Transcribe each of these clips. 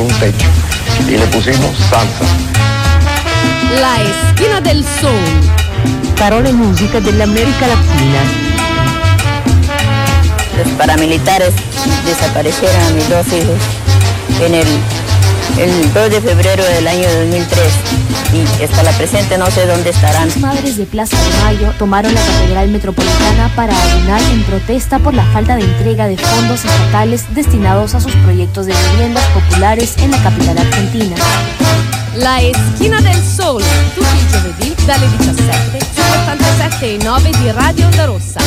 un techo y le pusimos salsa. La esquina del sol. Parole e musica dell'America Latina. Los paramilitares desaparecieron a mis dos hijos en el, el 2 de febrero del año 2003 y hasta la presente no sé dónde estarán. Las madres de Plaza de Mayo tomaron la Catedral Metropolitana para ayunar en protesta por la falta de entrega de fondos estatales destinados a sus proyectos de viviendas populares en la capital argentina. La esquina del sol, tutti i giovedì dalle 17 su 87,9 di Radio Onda Rossa.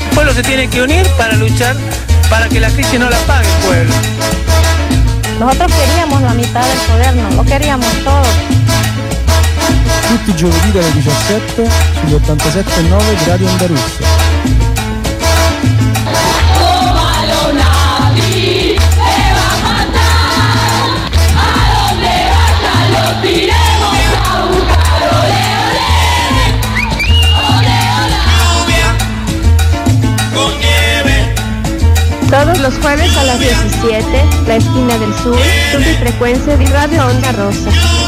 El pueblo se tiene que unir para luchar para que la crisis no la pague el pueblo. Nosotros queríamos la mitad del poder, no lo queríamos todo. Tutti i giovedì dalle 17 sugli 87.9 di Radio Onda Russa. Todos los jueves a las 17, La Esquina del Sur, tutti frecuencia di Radio Onda Rosa.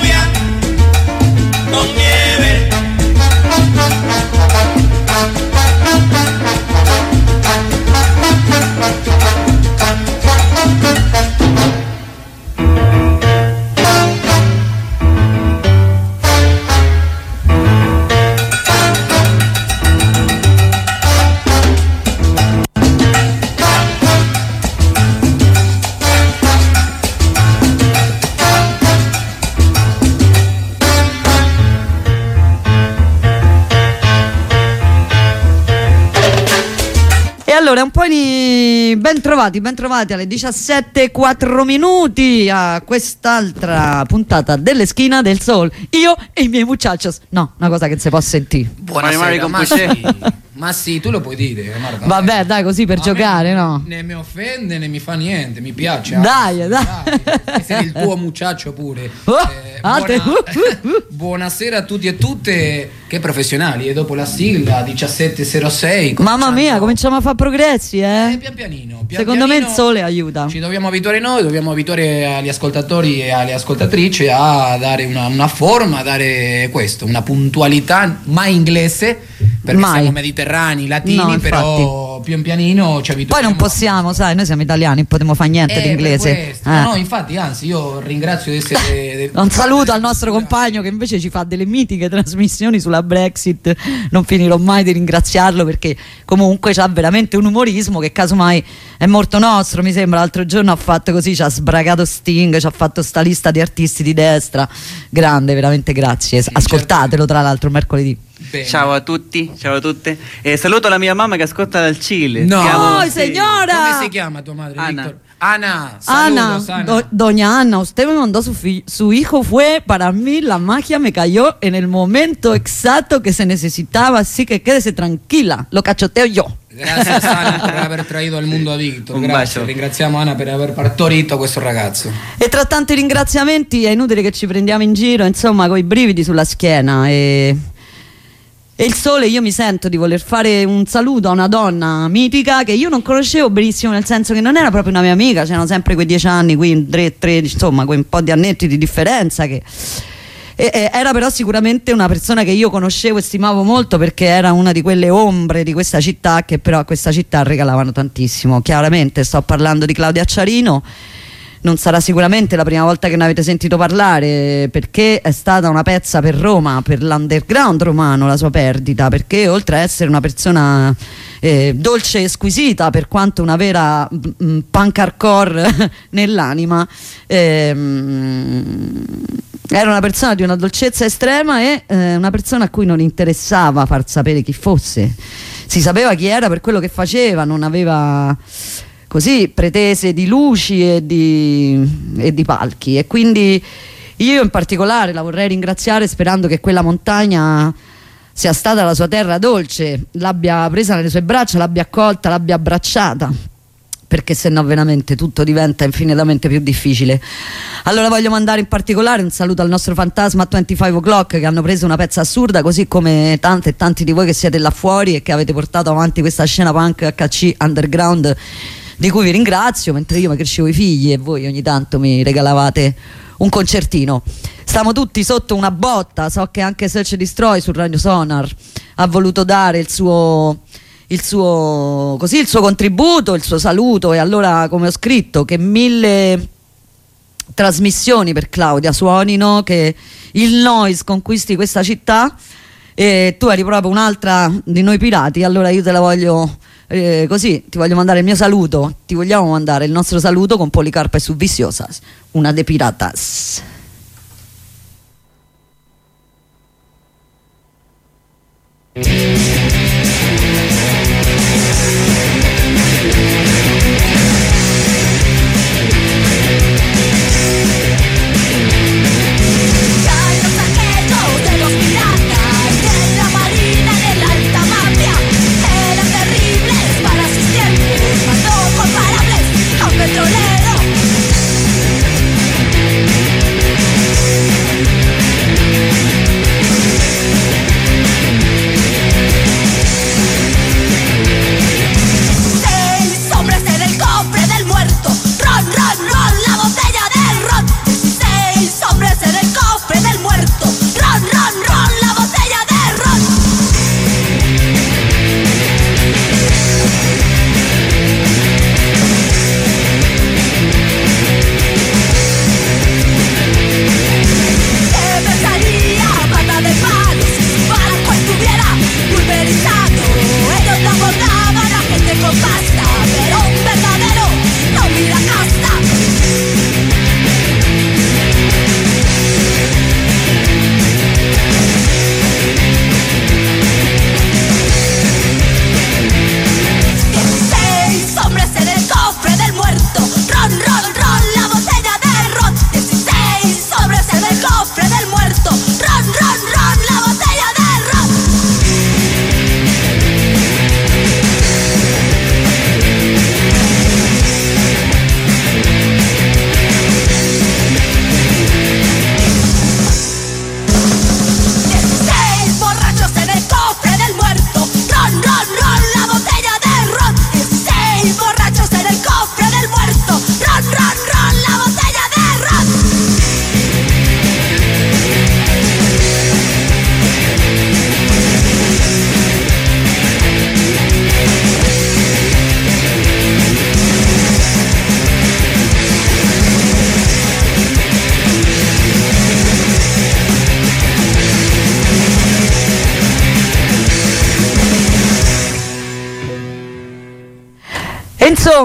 Di ben trovati, ben trovati alle 17.04 minuti a quest'altra puntata delle Schina del Sol. Io e i miei muchachos. No, una cosa che non si può sentire. Buonasera, ma sì, ma sì, tu lo puoi dire, Marco. Vabbè, dai, così per A me giocare, no? Né mi offende né mi fa niente, mi piace. Dai, anzi, dai. E sei il tuo muchacho pure. Oh, Eh, buona- buonasera a tutti e tutte, che professionali. E dopo la sigla 1706. Mamma mia, cominciamo a fare progressi, eh? pian pianino. pian Secondo me il pianino sole aiuta. Ci dobbiamo abituare noi, dobbiamo abituare agli ascoltatori e alle ascoltatrici a dare una, una forma, a dare questo, una puntualità mai inglese, perché Mai. siamo mediterranei, latini, No, però pian pianino ci Poi abituiamo. non possiamo, sai, noi siamo italiani, non potremmo fare niente Eh, d'inglese. Eh. No, infatti, anzi, io ringrazio di essere. Un saluto al nostro compagno che invece ci fa delle mitiche trasmissioni sulla Brexit. Non finirò mai di ringraziarlo perché comunque c'ha veramente un umorismo che casomai è molto nostro. Mi sembra l'altro giorno ha fatto così, ci ha sbragato Sting, ci ha fatto sta lista di artisti di destra. Grande, veramente grazie. certo. Ascoltatelo tra l'altro mercoledì. Bene. Ciao a tutti, ciao a tutte. E saluto la mia mamma che ascolta dal Cile. No, Si chiama- Oh, signora! Come si chiama tua madre? Ana. Víctor? Ana. Ana, saludos, Ana. do- doña Ana, usted me mandó su, fi- su hijo, fue para mí la magia me cayó en el momento exacto que se necesitaba, así que quédese tranquila, lo cachoteo yo. Grazie Ana per aver traído al mondo a Victor. Un Grazie. bacio. Ringraziamo Ana per aver partorito questo ragazzo. E tra tanti ringraziamenti è inutile che ci prendiamo in giro, insomma, con i brividi sulla schiena. E, e il sole, io mi sento di voler fare un saluto a una donna mitica che io non conoscevo benissimo, nel senso che non era proprio una mia amica, c'erano sempre quei dieci anni, qui, tre, tredici, insomma, quei un po' di annetti di differenza che. e- e era però sicuramente una persona che io conoscevo e stimavo molto perché era una di quelle ombre di questa città che però a questa città regalavano tantissimo. Chiaramente sto parlando di Claudia Acciarino non sarà sicuramente la prima volta che ne avete sentito parlare perché è stata una pezza per Roma, per l'underground romano la sua perdita, perché oltre a essere una persona eh, dolce e squisita per quanto una vera mm, punk hardcore nell'anima, ehm, era una persona di una dolcezza estrema e eh, una persona a cui non interessava far sapere chi fosse. Si sapeva chi era per quello che faceva, non aveva così pretese di luci e di, e di palchi e quindi io in particolare la vorrei ringraziare sperando che quella montagna sia stata la sua terra dolce, l'abbia presa nelle sue braccia, l'abbia accolta, l'abbia abbracciata perché se no veramente tutto diventa infinitamente più difficile. Allora voglio mandare in particolare un saluto al nostro fantasma 25 O'Clock che hanno preso una pezza assurda, così come tante e tanti di voi che siete là fuori e che avete portato avanti questa scena punk HC underground di cui vi ringrazio, mentre io mi crescevo i figli e voi ogni tanto mi regalavate un concertino. Stiamo tutti sotto una botta, so che anche Search Destroy sul Radio Sonar ha voluto dare il suo il suo, così, il suo contributo, il suo saluto e allora come ho scritto che mille trasmissioni per Claudia suonino, che il noise conquisti questa città e tu eri proprio un'altra di noi pirati, allora io te la voglio eh, così, ti voglio mandare il mio saluto, ti vogliamo mandare il nostro saluto con Policarpa e Subvisiosas, una de piratas.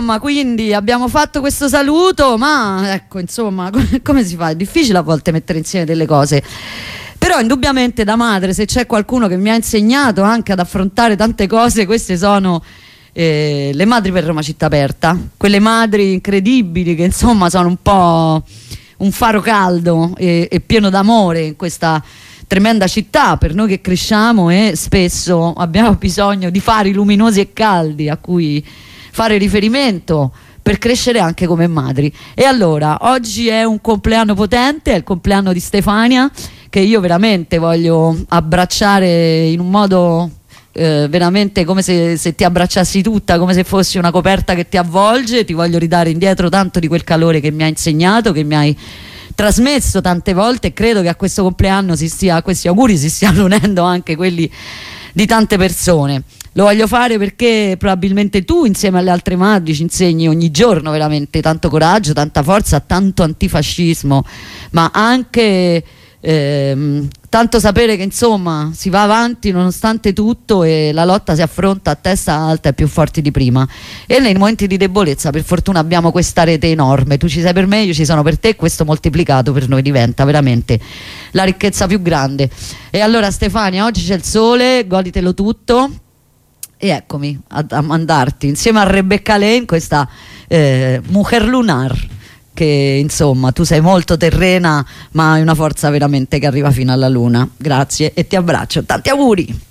Insomma, quindi abbiamo fatto questo saluto, ma ecco, insomma, come si fa? È difficile a volte mettere insieme delle cose. Però indubbiamente da madre, se c'è qualcuno che mi ha insegnato anche ad affrontare tante cose, queste sono eh, le madri per Roma Città Aperta, quelle madri incredibili che insomma sono un po' un faro caldo e, e pieno d'amore in questa tremenda città per noi che cresciamo e spesso abbiamo bisogno di fari luminosi e caldi a cui fare riferimento per crescere anche come madri. E allora, oggi è un compleanno potente, è il compleanno di Stefania, che io veramente voglio abbracciare in un modo eh, veramente come se, se, ti abbracciassi tutta, come se fossi una coperta che ti avvolge, ti voglio ridare indietro tanto di quel calore che mi hai insegnato, che mi hai trasmesso tante volte e credo che a questo compleanno si stia, a questi auguri si stiano unendo anche quelli di tante persone. Lo voglio fare perché probabilmente tu insieme alle altre madri ci insegni ogni giorno veramente tanto coraggio, tanta forza, tanto antifascismo, ma anche ehm, tanto sapere che insomma si va avanti nonostante tutto e la lotta si affronta a testa alta e più forti di prima. E nei momenti di debolezza per fortuna abbiamo questa rete enorme, tu ci sei per me, io ci sono per te e questo moltiplicato per noi diventa veramente la ricchezza più grande. E allora Stefania, oggi c'è il sole, goditelo tutto e eccomi a, a mandarti insieme a Rebecca Lane questa eh, Mujer Lunar che insomma tu sei molto terrena ma hai una forza veramente che arriva fino alla luna. Grazie e ti abbraccio. Tanti auguri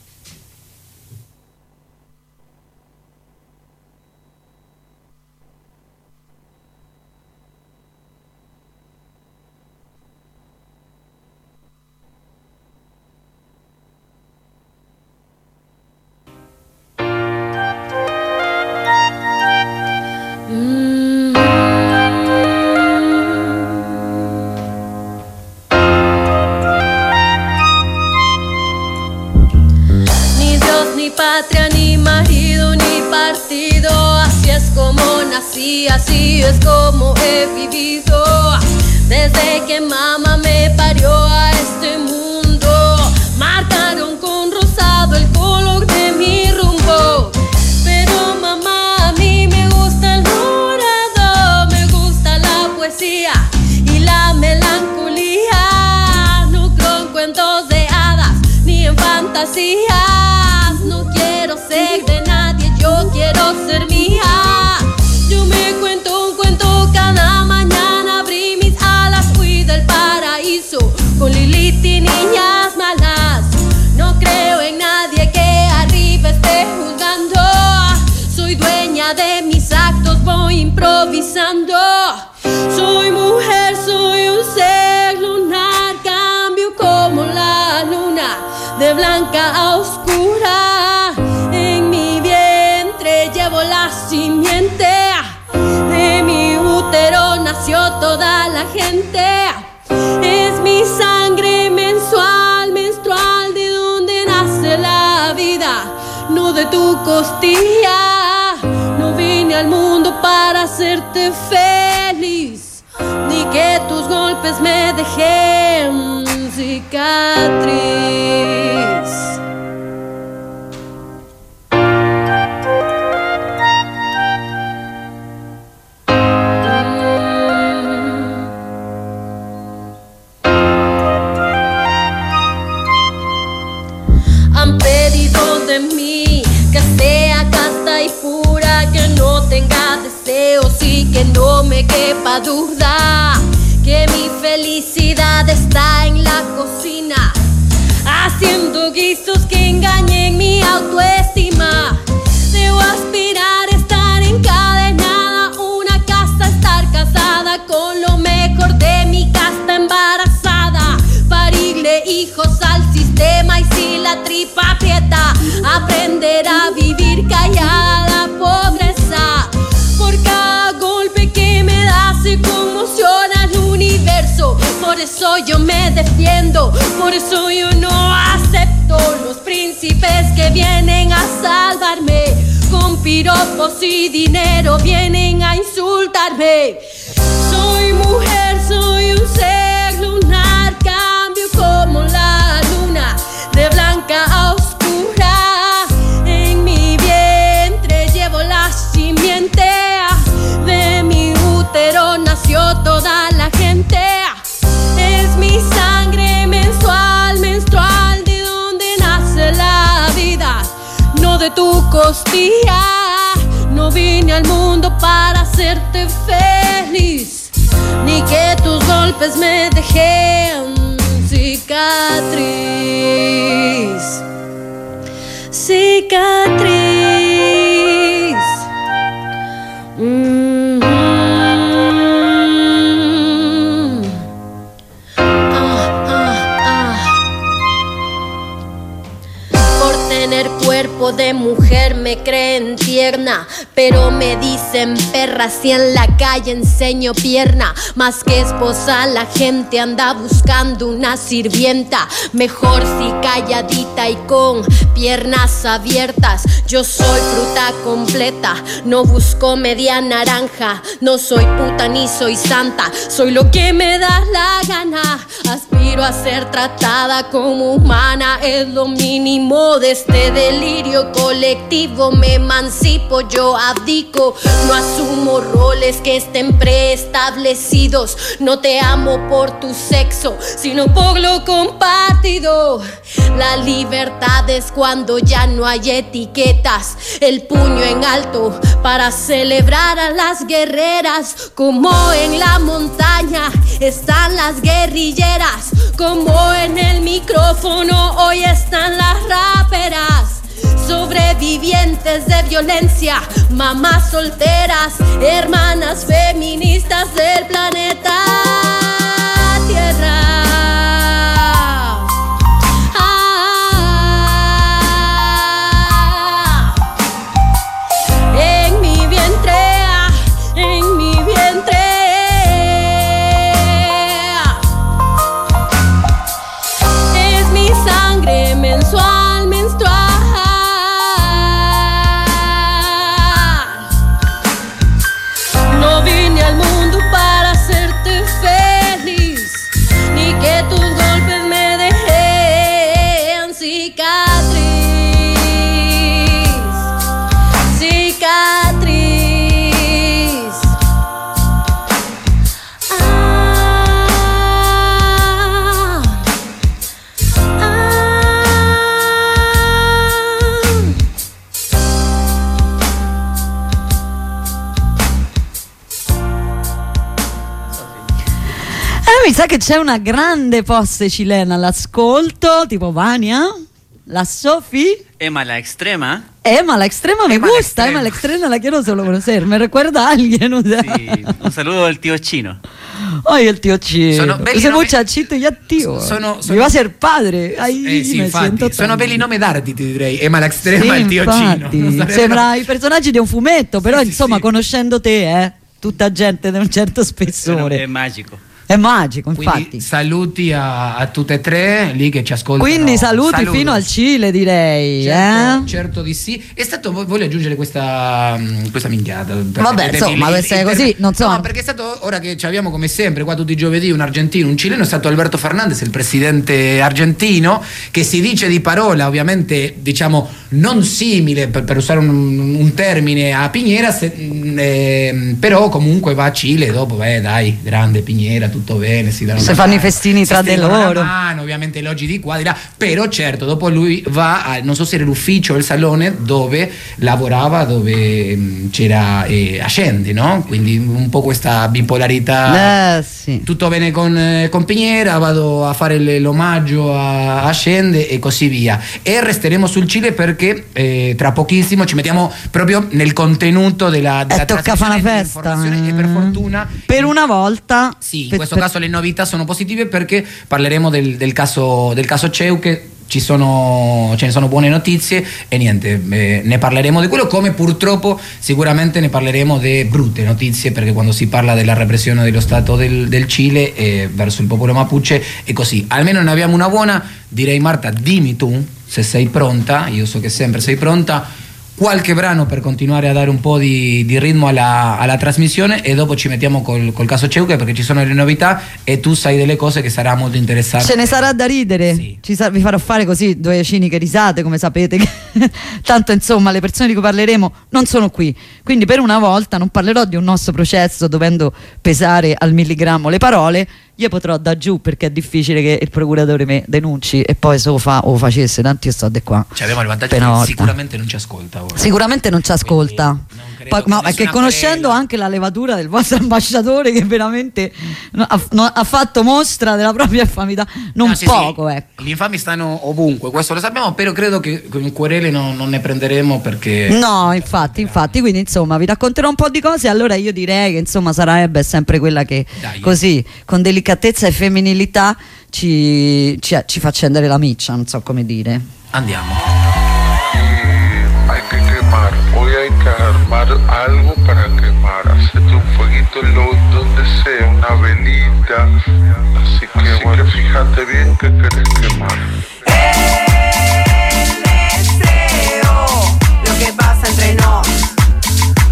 ser mía. Tu costilla. No vine al mundo para hacerte feliz, ni que tus golpes me dejen cicatriz. Duda. Que mi felicidad está en la cocina, haciendo guisos que engañen mi autoestima. Debo aspirar a estar encadenada, una casa, estar casada con lo mejor de mi casta embarazada. Parirle hijos al sistema y si la tripa aprieta, aprender a vivir yo me defiendo, por eso yo no acepto los príncipes que vienen a salvarme. Con piropos y dinero vienen a insultarme. Soy mujer, soy un ser tu costilla. No vine al mundo para hacerte feliz, ni que tus golpes me dejen cicatriz. Cicatriz. Mm. De mujer me creen tierna, pero me dicen perra si en la calle enseño pierna. Más que esposa, la gente anda buscando una sirvienta. Mejor si calladita y con piernas abiertas. Yo soy fruta completa, no busco media naranja. No soy puta ni soy santa, soy lo que me da la gana. Aspiro a ser tratada como humana, es lo mínimo de este delirio colectivo. Me emancipo, yo no asumo roles que estén preestablecidos. No te amo por tu sexo, sino por lo compartido. La libertad es cuando ya no hay etiquetas, el puño en alto para celebrar a las guerreras, como en la montaña están las guerrilleras, como en el micrófono hoy están las raperas. Sobrevivientes de violencia, mamás solteras, hermanas feministas del planeta mi sa che c'è una grande poste cilena all'ascolto, tipo Vania, la Sofì. Emma la extrema. Emma la extrema me Emma la gusta, extrema. Emma la extrema la quiero solo conocer, me recuerda a alguien, o sea. Sí, un saludo del tío chino. Ay, el tío chino. Sono belli Ese muchachito ya tío. Sono- Mi sono- va a ser padre. Ay, Eh sì, infatti, sono belli nomi d'arte, ti direi. Emma l'Extrema e Sì, il tio infatti. Cino. Sarebbe- Sembra i personaggi di un fumetto, però insomma, conoscendo te, eh, tutta gente di un certo spessore. È magico. È magico, infatti. Quindi saluti a, a tutte e tre lì che ci ascoltano. Quindi saluti Saludos. fino al Cile, direi. Certo, eh? certo di sì. È stato, voglio aggiungere questa, mh, questa minchiata. Vabbè, insomma, queste così, non so. No, perché è stato, ora che ci abbiamo come sempre qua tutti i giovedì un argentino, un cileno, è stato Alberto Fernandez, il presidente argentino, che si dice di parola, ovviamente diciamo non simile, per, per usare un, un termine, a Piñera, se- ehm, però comunque va a Cile dopo, beh dai, grande Piñera, tutto bene, si danno Se fanno i festini tra di loro. mano, ovviamente elogi di qua, di là, però certo, dopo lui va a, non so se era l'ufficio o il salone dove lavorava, dove mh, c'era eh, Ascendi, no? Quindi un po' questa bipolarità. Eh, sì. Tutto bene con, eh, con Piñera, vado a fare l'omaggio a Ascende e così via. E resteremo sul Cile perché eh, tra pochissimo ci mettiamo proprio nel contenuto della, della Eh, tocca fare una festa. e per fortuna Per una volta. sì, in questo per- caso le novità sono positive perché parleremo del, del caso, del caso Ceuche. Ci sono, ce ne sono buone notizie e niente, eh, ne parleremo di quello come purtroppo sicuramente ne parleremo di brutte notizie perché quando si parla della repressione dello Stato del, del Cile eh, verso il popolo mapuche è così. Almeno ne abbiamo una buona, direi Marta dimmi tu se sei pronta, io so che sempre sei pronta, qualche brano per continuare a dare un po' di, di ritmo alla, alla trasmissione e dopo ci mettiamo col, col caso Ceuche perché ci sono le novità e tu sai delle cose che sarà molto interessante. Ce ne sarà da ridere. Ci sa- vi farò fare così due ciniche risate, come sapete. Tanto insomma, le persone di cui parleremo non sono qui. Quindi per una volta non parlerò di un nostro processo dovendo pesare al milligrammo le parole. Io potrò da giù perché è difficile che il procuratore mi denunci e poi se lo fa o facesse, tanto io sto di qua. Cioè, abbiamo il vantaggio che sicuramente non ci ascolta ora. Sicuramente non ci ascolta. Poi- no, che conoscendo anche la levatura del vostro ambasciatore che veramente ha, no, ha fatto mostra della propria infamità, non No, sì, poco, sì. ecco. Gli infami stanno ovunque, questo lo sappiamo, però credo che con querele non, non ne prenderemo perché... No, infatti, infatti, quindi insomma vi racconterò un po' di cose, allora io direi che insomma Sarebbe è sempre quella che Dai. così, con delicatezza e femminilità ci, ci, ci fa accendere la miccia, non so come dire. Andiamo. Que quemar, hoy hay que armar algo para quemar. Hacete un fueguito lo, donde sea, una velita. Así que bueno, fíjate bien que querés quemar. Lo que pasa entre nos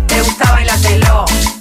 Te gusta bailártelo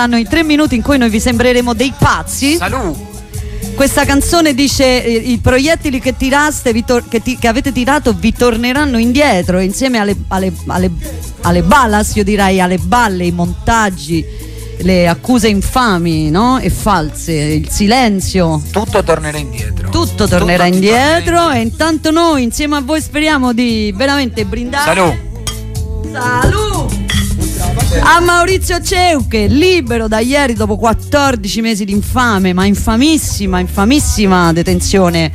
saranno i tre minuti in cui noi vi sembreremo dei pazzi. Questa canzone dice eh, i proiettili che tiraste, vi tor- che, ti- che avete tirato vi torneranno indietro insieme alle, alle, alle, alle balas, io direi alle balle, i montaggi, le accuse infami no? e false, il silenzio. Tutto tornerà indietro. Tutto tornerà indietro e intanto noi insieme a voi speriamo di veramente brindare. Salù. Salù! A Maurizio Ceuche, libero da ieri dopo 14 mesi di infame, ma infamissima, infamissima detenzione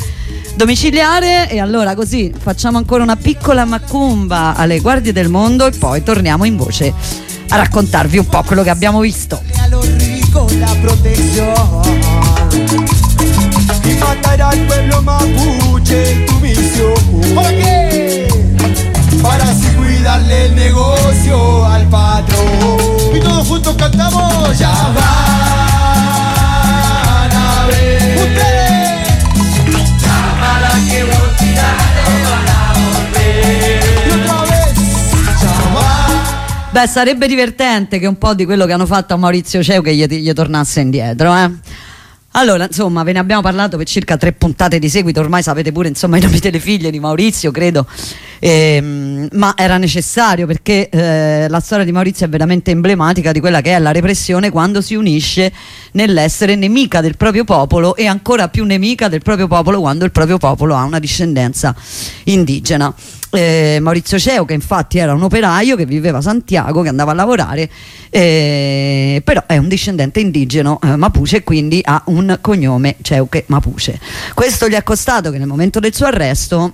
domiciliare. E allora così facciamo ancora una piccola macumba alle guardie del mondo e poi torniamo in voce a raccontarvi un po' quello che abbiamo visto. a cuidarle el negocio al patrón. Y todos juntos cantamos. Ya van a ver. Ustedes. Para que vos tirate van a volver. Y otra vez. Ya van. Beh, sarebbe divertente che un po' di quello che hanno fatto a Maurizio Ceu che gli, gli tornasse indietro, eh. Allora, insomma, ve ne abbiamo parlato per circa tre puntate di seguito, ormai sapete pure insomma, i nomi delle figlie di Maurizio, credo, Ehm, ma era necessario perché eh, la storia di Maurizio è veramente emblematica di quella che è la repressione quando si unisce nell'essere nemica del proprio popolo e ancora più nemica del proprio popolo quando il proprio popolo ha una discendenza indigena. Eh, Maurizio Ceo, che infatti era un operaio che viveva a Santiago, che andava a lavorare, eh, però è un discendente indigeno eh, Mapuche e quindi ha un cognome Ceuche Mapuche. Questo gli è costato che nel momento del suo arresto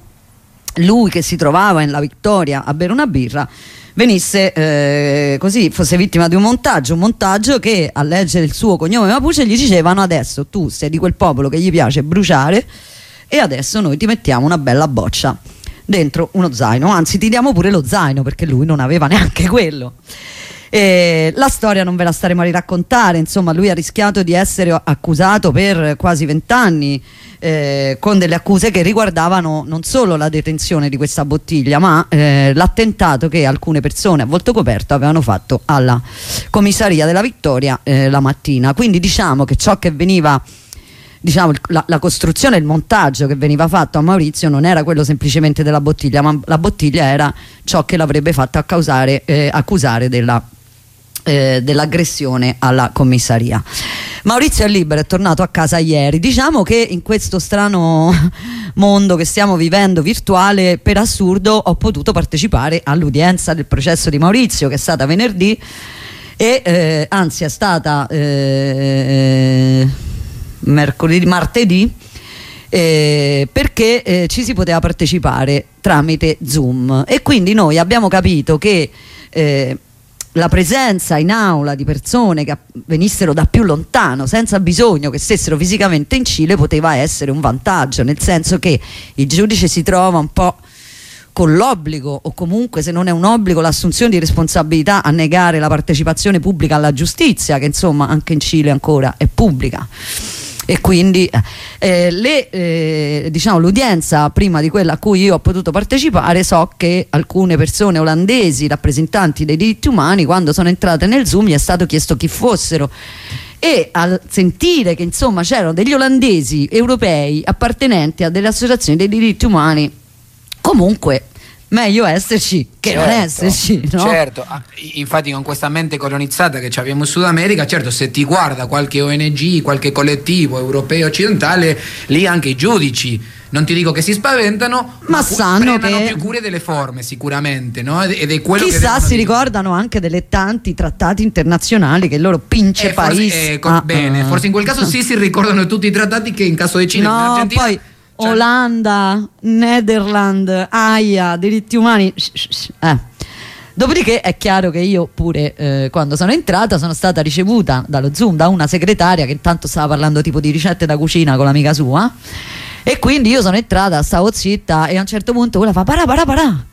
lui che si trovava in La Vittoria a bere una birra venisse eh, così, fosse vittima di un montaggio, un montaggio che a leggere il suo cognome Mapuche gli dicevano adesso tu sei di quel popolo che gli piace bruciare e adesso noi ti mettiamo una bella boccia dentro uno zaino, anzi ti diamo pure lo zaino perché lui non aveva neanche quello. E la storia non ve la staremo a raccontare, insomma lui ha rischiato di essere accusato per quasi vent'anni eh, con delle accuse che riguardavano non solo la detenzione di questa bottiglia ma eh, l'attentato che alcune persone a volto coperto avevano fatto alla commissarià della Vittoria eh, la mattina. Quindi diciamo che ciò che veniva diciamo, la, la costruzione, il montaggio che veniva fatto a Maurizio non era quello semplicemente della bottiglia, ma la bottiglia era ciò che l'avrebbe fatto accausare, eh, accusare della, eh, dell'aggressione alla commissaria. Maurizio è libero, è tornato a casa ieri. Diciamo che in questo strano mondo che stiamo vivendo virtuale, per assurdo ho potuto partecipare all'udienza del processo di Maurizio che è stata venerdì e eh, anzi è stata eh, mercoledì, martedì eh, perché eh, ci si poteva partecipare tramite Zoom. E quindi noi abbiamo capito che eh, la presenza in aula di persone che venissero da più lontano senza bisogno che stessero fisicamente in Cile poteva essere un vantaggio, nel senso che il giudice si trova un po' con l'obbligo o comunque se non è un obbligo l'assunzione di responsabilità a negare la partecipazione pubblica alla giustizia che insomma anche in Cile ancora è pubblica e quindi eh, le, eh, diciamo, l'udienza prima di quella a cui io ho potuto partecipare so che alcune persone olandesi rappresentanti dei diritti umani quando sono entrate nel Zoom gli è stato chiesto chi fossero. E al sentire che insomma c'erano degli olandesi europei appartenenti a delle associazioni dei diritti umani comunque meglio esserci che non Certo, esserci no? Certo, Ah, infatti con questa mente colonizzata che abbiamo in Sud America, certo se ti guarda qualche ONG, qualche collettivo europeo occidentale, lì anche i giudici, non ti dico che si spaventano, Ma pu- sanno che- più cure delle forme sicuramente, no? Ed è quello Chissà si dire. ricordano anche delle tanti trattati internazionali che il loro pince Eh, paese eh, co- bene, forse in quel caso sì si ricordano tutti i trattati che in caso di in No, Argentina poi Olanda, Netherland, AIA, diritti umani. eh. Dopodiché è chiaro che io pure eh, quando sono entrata sono stata ricevuta dallo Zoom da una segretaria che intanto stava parlando tipo di ricette da cucina con l'amica sua e quindi io sono entrata, stavo zitta e a un certo punto quella fa parà parà parà.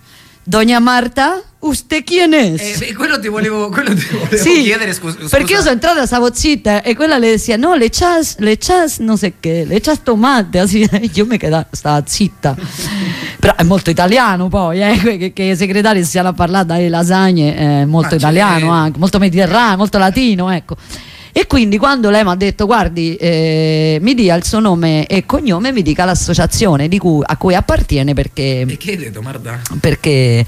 Dogna Marta? Usted quién es? Eh, beh, quello ti volevo, quello ti volevo Sì, chiedere, scus- scusa. perché io sono entrata, stavo zitta e quella le decía, no, le echas, le echas, non so che, le echas tomate, así, io mi quedavo, stava zitta. Però è molto italiano poi, eh, che, che i segretari stiano a parlare delle lasagne, è molto Ma italiano certo. anche, molto mediterraneo, molto latino, ecco. E quindi quando lei mi ha detto, guardi, eh, mi dia il suo nome e cognome, mi dica l'associazione di cui- a cui appartiene perché... E che hai detto, Marta? perché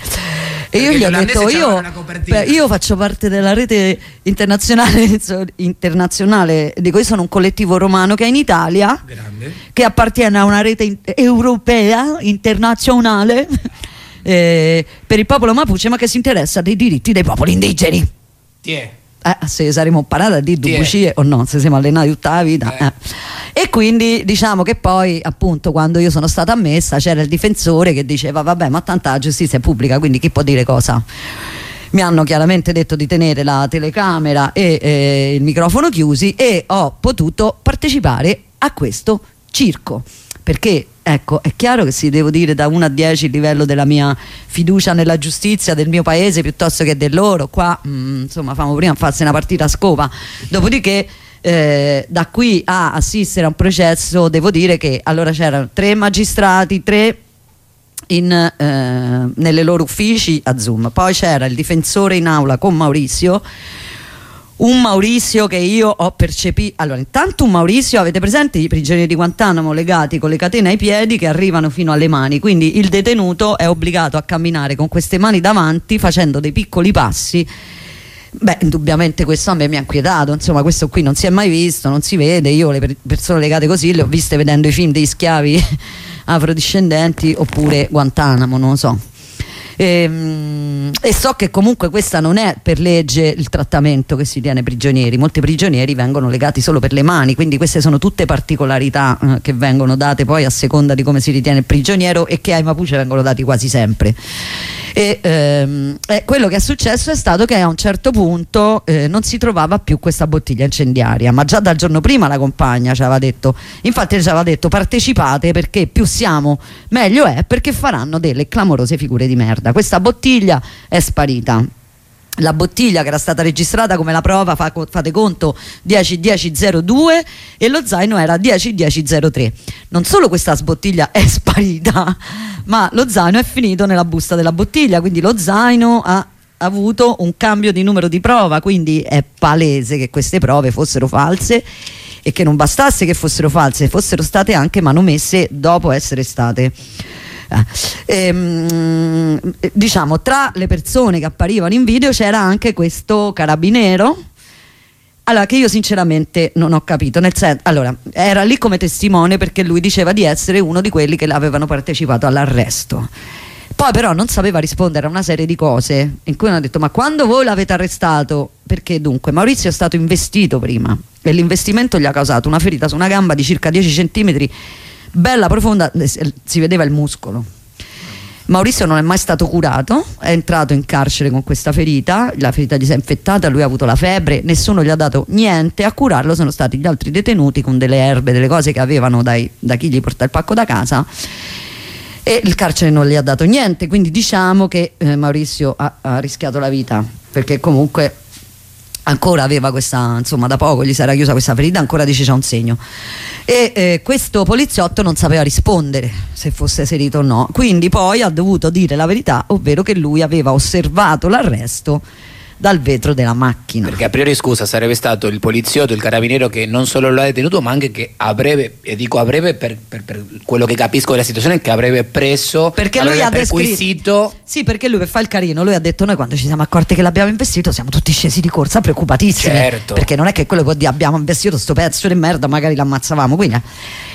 e io Perché gli ho detto io, beh, io faccio parte della rete internazionale, internazionale dico io sono un collettivo romano che è in Italia che appartiene a una rete in- europea internazionale eh, per il popolo mapuche ma che si interessa dei diritti dei popoli indigeni Ti è? Eh, se saremo imparati a dire due eh. bugie o no, se siamo allenati tutta la vita. eh. E quindi diciamo che poi, appunto, quando io sono stata ammessa, c'era il difensore che diceva: Vabbè, ma tanto la giustizia è pubblica, quindi chi può dire cosa? Mi hanno chiaramente detto di tenere la telecamera e eh, il microfono chiusi e ho potuto partecipare a questo circo. Perché ecco, è chiaro che si devo dire da 1 a 10 il livello della mia fiducia nella giustizia del mio paese piuttosto che del loro. Qua mm, insomma famo prima farsi una partita a scopa. Dopodiché eh, da qui a assistere a un processo devo dire che allora c'erano tre magistrati, tre in, eh, nelle loro uffici a Zoom. Poi c'era il difensore in aula con Maurizio. Un Maurizio che io ho percepito. Allora, intanto un Maurizio, avete presente i prigionieri di Guantanamo legati con le catene ai piedi che arrivano fino alle mani. Quindi il detenuto è obbligato a camminare con queste mani davanti facendo dei piccoli passi. Beh, indubbiamente questo a me mi ha inquietato, insomma, questo qui non si è mai visto, non si vede. Io le per- persone legate così le ho viste vedendo i film degli schiavi afrodiscendenti oppure Guantanamo, non lo so. Ehm, E, so che comunque questa non è per legge il trattamento che si tiene prigionieri, molti prigionieri vengono legati solo per le mani, quindi queste sono tutte particolarità eh, che vengono date poi a seconda di come si ritiene il prigioniero e che ai Mapuche vengono dati quasi sempre. E, ehm, e quello che è successo è stato che a un certo punto eh, non si trovava più questa bottiglia incendiaria, ma già dal giorno prima la compagna ci aveva detto, infatti ci aveva detto partecipate perché più siamo meglio è perché faranno delle clamorose figure di merda. Questa bottiglia è sparita. La bottiglia che era stata registrata come la prova, fa- fate conto, 101002 e lo zaino era 101003. Non solo questa bottiglia è sparita, ma lo zaino è finito nella busta della bottiglia, quindi lo zaino ha avuto un cambio di numero di prova, quindi è palese che queste prove fossero false e che non bastasse che fossero false, fossero state anche manomesse dopo essere state. Eh, ehm, diciamo tra le persone che apparivano in video c'era anche questo carabiniero allora, che io sinceramente non ho capito, nel senso, allora, era lì come testimone perché lui diceva di essere uno di quelli che avevano partecipato all'arresto. Poi però non sapeva rispondere a una serie di cose in cui hanno detto ma quando voi l'avete arrestato, perché dunque Maurizio è stato investito prima e l'investimento gli ha causato una ferita su una gamba di circa 10 cm, bella profonda, si vedeva il muscolo. Maurizio non è mai stato curato, è entrato in carcere con questa ferita, la ferita gli si è infettata, lui ha avuto la febbre, nessuno gli ha dato niente, a curarlo sono stati gli altri detenuti con delle erbe, delle cose che avevano dai- da chi gli porta il pacco da casa e il carcere non gli ha dato niente, quindi diciamo che eh, Maurizio ha, ha rischiato la vita perché comunque ancora aveva questa, insomma da poco gli si era chiusa questa ferita, ancora dice c'è un segno. E eh, questo poliziotto non sapeva rispondere se fosse serito o no, quindi poi ha dovuto dire la verità, ovvero che lui aveva osservato l'arresto dal vetro della macchina. Perché a priori, scusa, sarebbe stato il poliziotto, il carabiniero che non solo lo ha detenuto, ma anche che a breve, e dico a breve per, per- per quello che capisco della situazione, che avrebbe preso, Perché lui ha perquisito Sì, perché lui per fare il carino, lui ha detto noi quando ci siamo accorti che l'abbiamo investito siamo tutti scesi di corsa preoccupatissimi. Certo. Perché non è che quello dire abbiamo investito sto pezzo di merda, magari l'ammazzavamo. Quindi,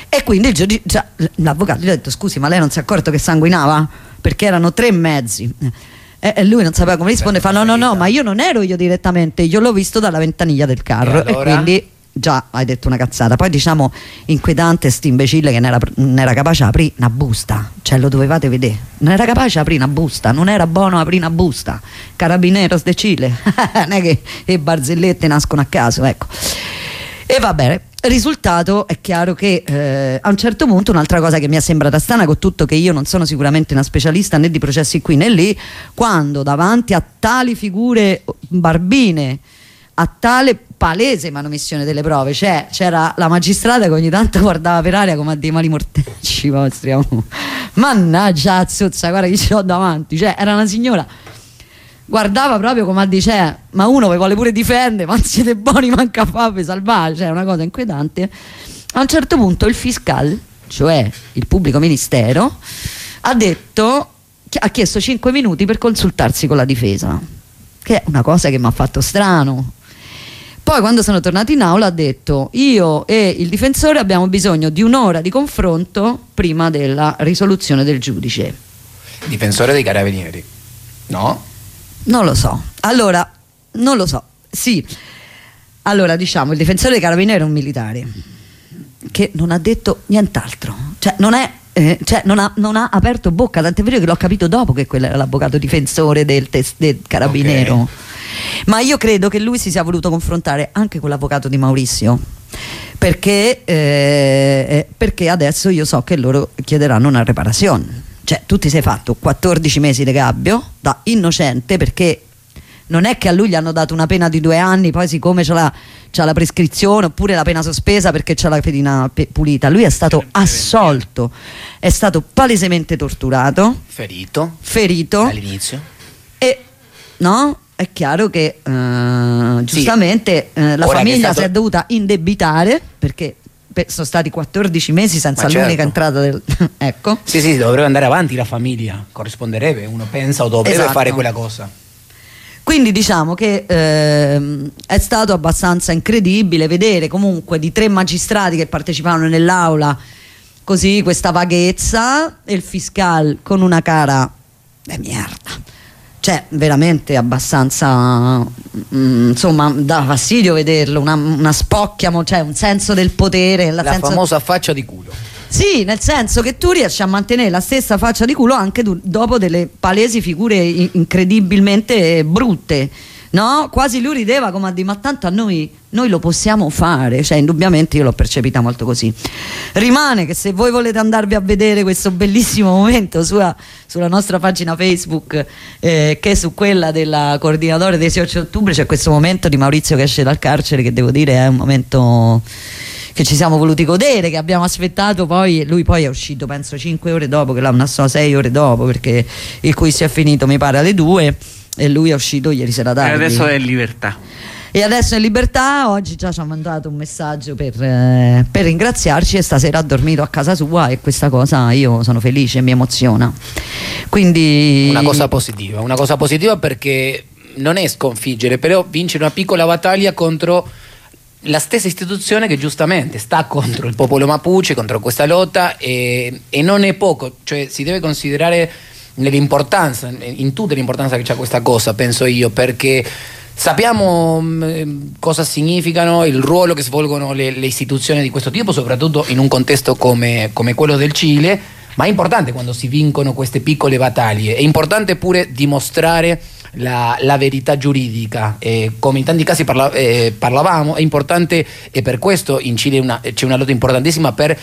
e quindi il giudice, cioè, l'avvocato gli ha detto scusi ma lei non si è accorto che sanguinava? Perché erano tre mezzi. E e lui non sapeva come rispondere, fa no no no, ma io non ero io direttamente, io l'ho visto dalla ventaniglia del carro. E allora? E quindi già hai detto una cazzata. Poi diciamo inquietante sti imbecille che non era, non era capace di aprire una busta, cioè lo dovevate vedere. Non era capace di aprire una busta, non era buono aprire una busta. Carabineros de Cile, non è che le barzellette nascono a caso, ecco. E va bene. Risultato è chiaro che eh, a un certo punto un'altra cosa che mi è sembrata strana, con tutto che io non sono sicuramente una specialista né di processi qui né lì, quando davanti a tali figure barbine, a tale palese manomissione delle prove, cioè c'era la magistrata che ogni tanto guardava per aria come a dei mali mortacci vostri, mannaggia zozza, guarda chi ce l'ho davanti, cioè era una signora guardava proprio come a dire ma uno vi vuole pure difendere ma siete buoni manca a fare salvare cioè una cosa inquietante a un certo punto il fiscal cioè il pubblico ministero ha detto ha chiesto 5 minuti per consultarsi con la difesa che è una cosa che mi ha fatto strano poi quando sono tornato in aula ha detto io e il difensore abbiamo bisogno di un'ora di confronto prima della risoluzione del giudice Difensore dei carabinieri. No? Non lo so. Allora, non lo so. Sì. Allora, diciamo, il difensore dei carabinieri è un militare che non ha detto nient'altro. Cioè, non è eh, cioè non, ha, non ha aperto bocca, tant'è vero che l'ho capito dopo che quello era l'avvocato difensore del, tes- del carabiniero. Ma io credo che lui si sia voluto confrontare anche con l'avvocato di Maurizio. Perché, eh, perché adesso io so che loro chiederanno una reparazione. Cioè, tu ti sei fatto 14 mesi di gabbio da innocente perché non è che a lui gli hanno dato una pena di due anni, poi siccome c'ha la, la prescrizione oppure la pena sospesa perché c'ha la pedina pe- pulita, lui è stato assolto, è stato palesemente torturato, Ferito. ferito All'inizio. e no? È chiaro che eh, giustamente eh, la Ora che famiglia stato- si è dovuta indebitare perché pe- sono stati 14 mesi senza Ma l'unica certo. entrata del... ecco. Sì, sì, dovrebbe andare avanti la famiglia. Corrisponderebbe, uno pensa o dovrebbe Esatto. fare quella cosa. Quindi diciamo che ehm, è stato abbastanza incredibile vedere comunque di tre magistrati che partecipavano nell'aula così questa vaghezza e il fiscal con una cara de merda. Cioè, veramente abbastanza mm, insomma, dà fastidio vederlo, una, una spocchia, cioè un senso del potere, La senso- famosa faccia di culo. sì, nel senso che tu riesci a mantenere la stessa faccia di culo anche du- dopo delle palesi figure incredibilmente brutte. No? Quasi lui rideva come a dire, ma tanto a noi, noi lo possiamo fare, cioè indubbiamente io l'ho percepita molto così. Rimane che se voi volete andarvi a vedere questo bellissimo momento sulla, sulla nostra pagina Facebook, eh, che su quella della coordinatore dei 16 ottobre, c'è questo momento di Maurizio che esce dal carcere che devo dire è un momento che ci siamo voluti godere, che abbiamo aspettato poi, lui poi è uscito penso 5 ore dopo, che l'hanno so 6 ore dopo perché il quiz è finito mi pare alle 2 e lui è uscito ieri sera E tardi. adesso è in libertà. E adesso è in libertà, oggi già ci ha mandato un messaggio per, eh, per ringraziarci e stasera ha dormito a casa sua e questa cosa io sono felice, mi emoziona. Quindi... Una cosa positiva, una cosa positiva perché non è sconfiggere, però vincere una piccola battaglia contro la stessa istituzione che giustamente sta contro il popolo mapuche, contro questa lotta e, e non è poco, cioè si deve considerare nell'importanza, in tutta l'importanza che c'è questa cosa, penso io, perché sappiamo mh, cosa significano, il ruolo che svolgono le, le istituzioni di questo tipo, soprattutto in un contesto come, come quello del Cile, ma è importante quando si vincono queste piccole battaglie, è importante pure dimostrare la, la verità giuridica, eh, come in tanti casi parla- eh, parlavamo, è importante e per questo in Cile una- c'è una lotta importantissima per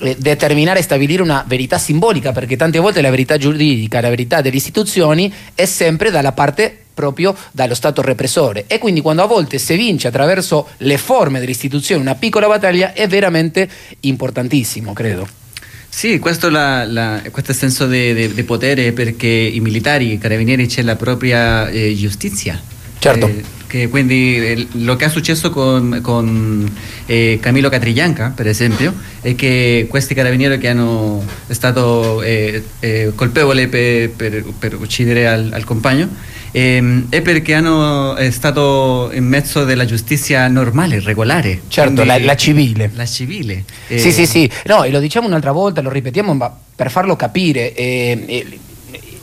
eh, determinare e stabilire una verità simbolica, perché tante volte la verità giuridica, la verità delle istituzioni è sempre dalla parte proprio dallo Stato repressore e quindi quando a volte si vince attraverso le forme delle istituzioni una piccola battaglia è veramente importantissimo, credo. Sì, questo, la- la- questo senso di, potere perché i militari, i carabinieri c'è la propria eh, giustizia. Certo. Eh, che quindi eh, lo che è successo con, con, eh, Camilo Catrillanca, per esempio, è che questi carabinieri che hanno stato eh, eh, colpevoli per, per- per uccidere al, al compagno ehm, è perché hanno è stato in mezzo della giustizia normale, regolare. Certo, la, la civile. La civile. Sì, Eh, sì, sì, no, e lo diciamo un'altra volta, lo ripetiamo, ma per farlo capire, eh, eh,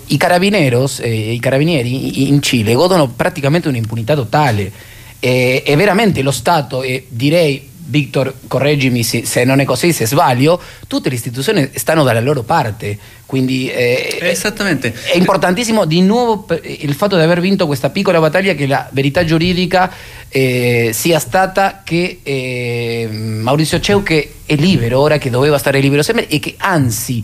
i carabineros, eh, i carabinieri in Cile godono praticamente un'impunità totale. Eh, e veramente lo Stato, e direi Victor, correggimi se, se non è così, se sbaglio, tutte le istituzioni stanno dalla loro parte. Quindi eh, Esattamente. è importantissimo di nuovo il fatto di aver vinto questa piccola battaglia che la verità giuridica eh, sia stata che eh, Maurizio Ceuche è libero ora che doveva stare libero sempre e che anzi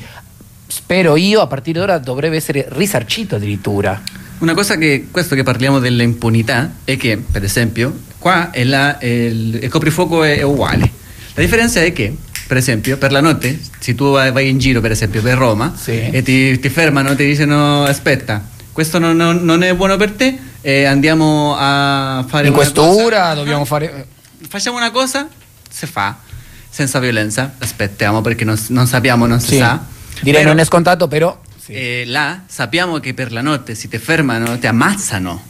spero io a partire da ora dovrebbe essere risarcito addirittura. Una cosa che, questo che parliamo dell'impunità è che, per esempio, qua è la- il, il coprifuoco è, è uguale. La differenza è che, per esempio, per la notte, se tu vai vai in giro, per esempio, per Roma, e ti, ti fermano, ti dicono aspetta, questo non, non- non è buono per te, e andiamo a fare In quest'ora dobbiamo fare... Facciamo una cosa, si fa, senza violenza, aspettiamo perché non, non sappiamo, non si Sì. sa. Direi non è scontato, però... E là sappiamo che per la notte si ti fermano, ti ammazzano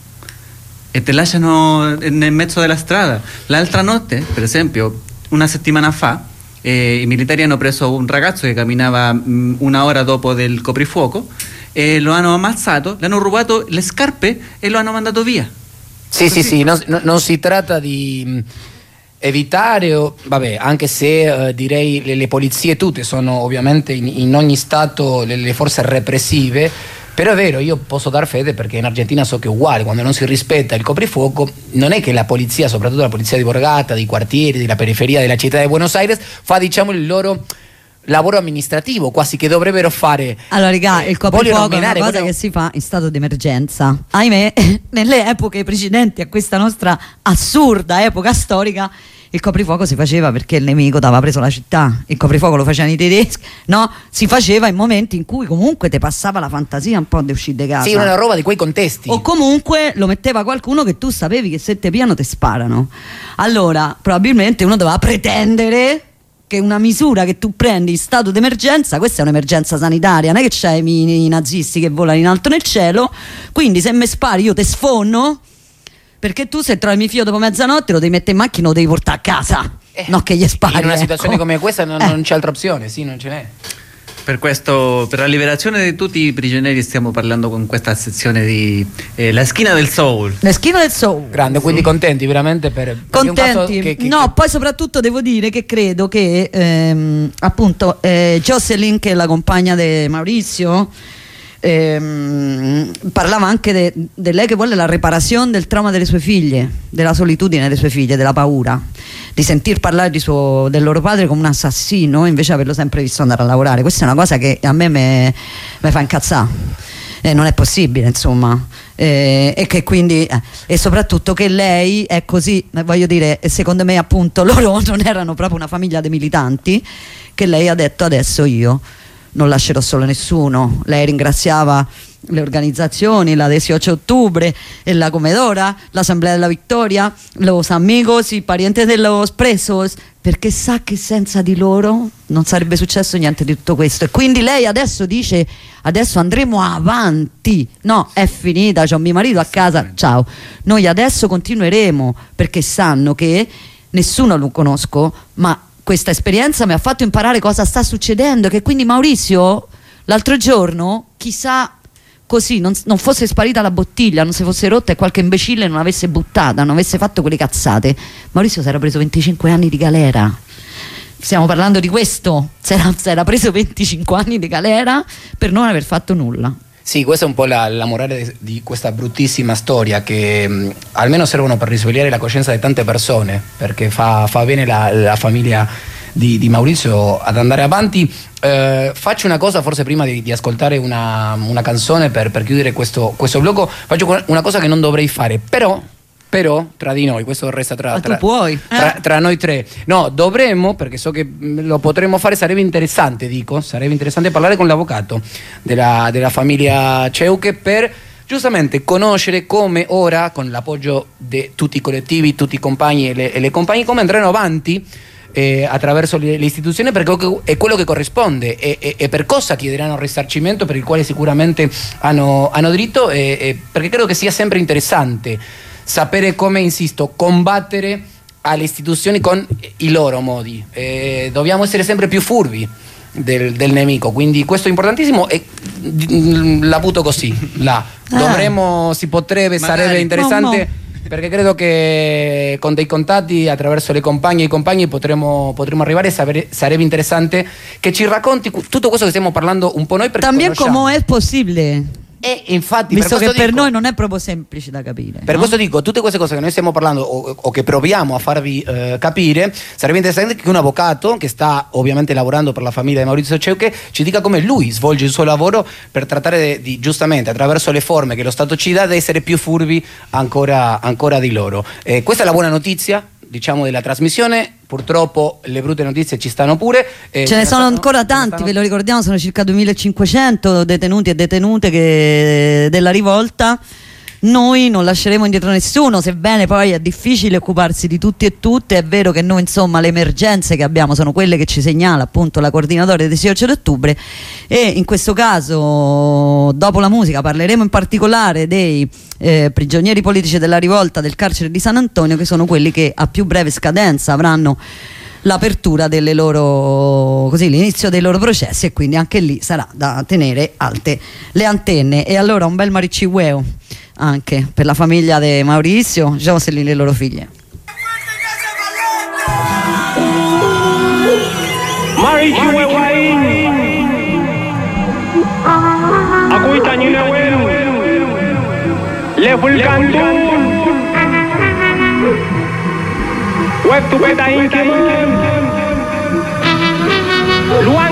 e ti lasciano nel mezzo della strada. L'altra notte, per esempio, una settimana fa, eh, i militari hanno preso un ragazzo che camminava mm, una ora dopo del coprifuoco e lo hanno ammazzato, le hanno rubato le scarpe e lo hanno mandato via. Sì, sì, sì, non, non- si tratta di mh, evitare, o- vabbè, anche se eh, direi le, le polizie tutte sono ovviamente in, in ogni stato le, le forze repressive, però è vero, io posso dar fede perché in Argentina so che è uguale, quando non si rispetta il coprifuoco, non è che la polizia, soprattutto la polizia di Borgata, dei quartieri, della periferia della città di Buenos Aires, fa diciamo il loro lavoro amministrativo, quasi che dovrebbero fare... Allora, raga, il voglio coprifuoco è una cosa quello- che si fa in stato di emergenza. Ahimè, nelle epoche precedenti a questa nostra assurda epoca storica, il coprifuoco si faceva perché il nemico aveva preso la città. Il coprifuoco lo facevano i tedeschi, no? Si faceva in momenti in cui comunque ti passava la fantasia un po' di uscire di casa. Sì, una roba di quei contesti. O comunque lo metteva qualcuno che tu sapevi che se te piano te sparano. Allora, probabilmente uno doveva pretendere che una misura che tu prendi in stato d'emergenza, questa è un'emergenza sanitaria, non è che c'hai i, i nazisti che volano in alto nel cielo, quindi se mi spari io te sfonno, perché tu se trovi mio figlio dopo mezzanotte lo devi mettere in macchina e lo devi portare a casa, no che gli spari. Eh, in una ecco. situazione come questa non, Eh. non c'è altra opzione, sì, non ce n'è. Per questo, per la liberazione di tutti i prigionieri stiamo parlando con questa sezione di eh, La Schina del Soul. La schina del soul. Grande, quindi contenti veramente per... Contenti? che- che- no, poi soprattutto devo dire che credo che ehm, appunto eh, Jocelyn, che è la compagna di Maurizio, ehm, parlava anche di lei che vuole la riparazione del trauma delle sue figlie, della solitudine delle sue figlie, della paura, di sentir parlare di suo- del loro padre come un assassino, invece averlo sempre visto andare a lavorare. Questa è una cosa che a me mi fa incazzare. Eh, non è possibile, insomma, Eh, e che quindi eh, e soprattutto che lei è così, eh, voglio dire, e secondo me appunto loro non erano proprio una famiglia di militanti, che lei ha detto adesso io non lascerò solo nessuno. Lei ringraziava le organizzazioni, la 18 ottobre, e la Comedora, l'Assemblea della Victoria, los amigos, i parientes de los presos, perché sa che senza di loro non sarebbe successo niente di tutto questo. E quindi lei adesso dice, adesso andremo avanti. No, è finita, c'ho mio marito a casa, ciao. Noi adesso continueremo perché sanno che nessuno lo conosco, ma questa esperienza mi ha fatto imparare cosa sta succedendo, che quindi Maurizio l'altro giorno, chissà così, non, non fosse sparita la bottiglia, non si fosse rotta e qualche imbecille non avesse buttata, non avesse fatto quelle cazzate, Maurizio si era preso 25 anni di galera. Stiamo parlando di questo, si era, preso 25 anni di galera per non aver fatto nulla. Sì, questa è un po' la, la morale di questa bruttissima storia che mh, almeno servono per risvegliare la coscienza di tante persone, perché fa, fa bene la, la famiglia di, di Maurizio ad andare avanti. Eh, faccio una cosa, forse prima di, di ascoltare una, una canzone per, per chiudere questo, questo blocco, faccio una cosa che non dovrei fare, però... Però tra di noi, questo resta tra, Ma tu tra- puoi. tra, tra noi tre. No, dovremmo, perché so che mh, lo potremmo fare, sarebbe interessante, dico, sarebbe interessante parlare con l'avvocato della, della famiglia Ceuche per giustamente conoscere come ora, con l'appoggio di tutti i collettivi, tutti i compagni e le, e le compagne, come andranno avanti eh, attraverso le, le istituzioni perché è quello che corrisponde e, e- e per cosa chiederanno risarcimento per il quale sicuramente hanno, hanno diritto e, e perché credo che sia sempre interessante sapere come, insisto, combattere alle istituzioni con i loro modi. Eh, dobbiamo essere sempre più furbi del, del nemico, quindi questo è importantissimo e mm, la butto così, là. Ah. Dovremmo, si potrebbe, Magari. sarebbe interessante No, perché credo che con dei contatti attraverso le compagne e i compagni potremo, potremo arrivare e sapere- sarebbe interessante che ci racconti tutto questo che stiamo parlando un po' noi perché También conosciamo. como es posible. E infatti Visto per che questo per dico- noi non è proprio semplice da capire. Per no? questo dico, tutte queste cose che noi stiamo parlando o, o che proviamo a farvi eh, capire, sarebbe interessante che un avvocato che sta ovviamente lavorando per la famiglia di Maurizio Ceuche ci dica come lui svolge il suo lavoro per trattare di, di, giustamente attraverso le forme che lo Stato ci dà di essere più furbi ancora, ancora di loro. Eh, questa è la buona notizia. Diciamo della trasmissione, purtroppo le brutte notizie ci stanno pure. eh, Ce ne sono stanno- ancora tanti, ve lo ricordiamo, sono circa 2500 detenuti e detenute che- della rivolta. Noi non lasceremo indietro nessuno, sebbene poi è difficile occuparsi di tutti e tutte, è vero che noi insomma le emergenze che abbiamo sono quelle che ci segnala appunto la coordinatore del 18 d'ottobre e in questo caso dopo la musica parleremo in particolare dei eh, prigionieri politici della rivolta del carcere di San Antonio che sono quelli che a più breve scadenza avranno l'apertura delle loro così l'inizio dei loro processi e quindi anche lì sarà da tenere alte le antenne. E allora un bel maricciueo anche per la famiglia di Maurizio Jocelyn e le loro figlie. Kantun Web. Tu beta inkeman Luan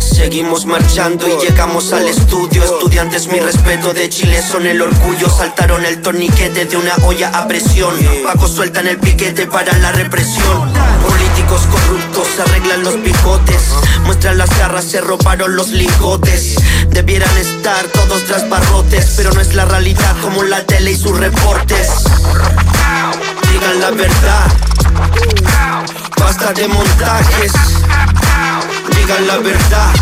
Seguimos marchando y llegamos al estudio. Estudiantes, mi respeto de Chile son el orgullo. Saltaron el torniquete de una olla a presión. Paco sueltan el piquete para la represión. Políticos corruptos arreglan los picotes. Muestran las garras, se robaron los lingotes. Debieran estar todos tras barrotes, pero no es la realidad como la tele y sus reportes. Digan la verdad. Basta de montajes. Digan la verdad.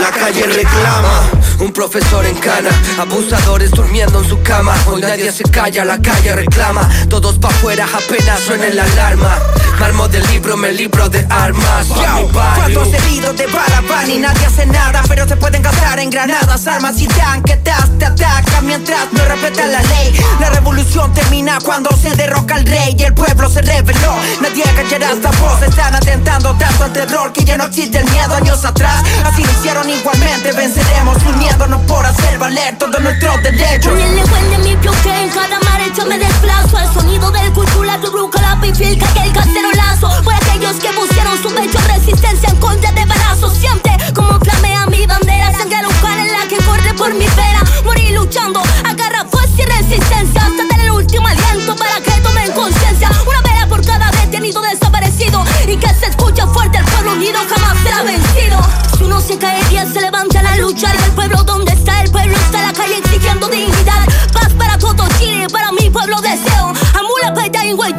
La calle reclama. Un profesor en cana, abusadores durmiendo en su cama. Hoy nadie se calla, la calle reclama. Todos pa' afuera apenas suena la alarma. Marmo del libro, me libro de armas. ¿Cuántos heridos de bala van y nadie hace nada? Pero se pueden gastar en granadas, armas y tanquetas Te atacan mientras no respetan la ley La revolución termina cuando se derroca al rey Y el pueblo se rebeló Nadie callará esta voz Están atentando tanto al terror que ya no existe el miedo años atrás Así lo hicieron igualmente Venceremos uniéndonos por hacer valer todos nuestros derechos Con el legüen de mi bloque en cada marcha me desplazo. Al sonido del cultura tu bruca la pifilca que el cacerolazo Por aquellos que pusieron su pecho resistencia en contra de balazos. Siempre como flamea mi bandera Sangre local en la que corre por mi pena Morir luchando, agarra fuerza y resistencia Hasta dar el último aliento para que tomen conciencia detenido desaparecido Y que se escuche fuerte el pueblo unido jamás será vencido. Si uno se cae día se levantan a luchar El pueblo. Donde está el pueblo está en la calle exigiendo dignidad. Paz para todo Chile, para mi pueblo deseo. Amula Peta y Huevo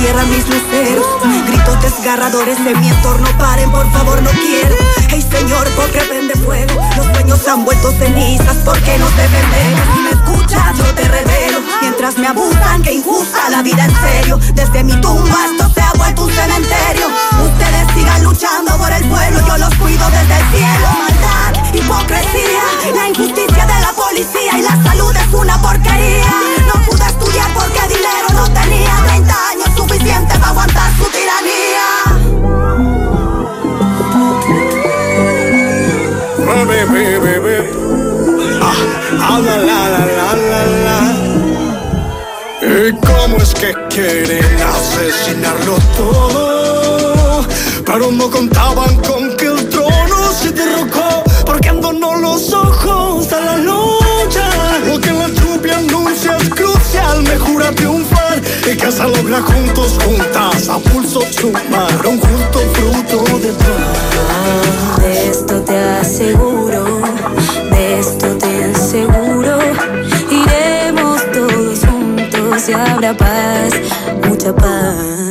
Se cierran mis luceros. Gritos desgarradores de mi entorno Paren, por favor, no quiero. Hey señor, porque prende fuego. Los sueños han vuelto cenizas Porque nos defendemos Si me escuchas, yo te revelo. Mientras me abusan, que injusta la vida en serio. Desde mi tumba esto se ha vuelto un cementerio. Ustedes sigan luchando por el pueblo Yo los cuido desde el cielo. Maldad, hipocresía La injusticia de la policía Y la salud es una porquería. No pude estudiar porque dinero no tenía. 30 años suficiente para aguantar su tiranía Bebé, bebé. Ah, ah, la, la, la, la, la, la. ¿Y cómo es que quieren asesinarlo todo? Pero no contaban con que el trono se derrocó, porque no los ojos a la lucha. Lo que la lluvia anuncia es crucial, me jura triunfar que se logra juntos, juntas, a pulso sumar un justo fruto de paz. De esto te aseguro, de esto te aseguro. Iremos todos juntos y habrá paz, mucha paz.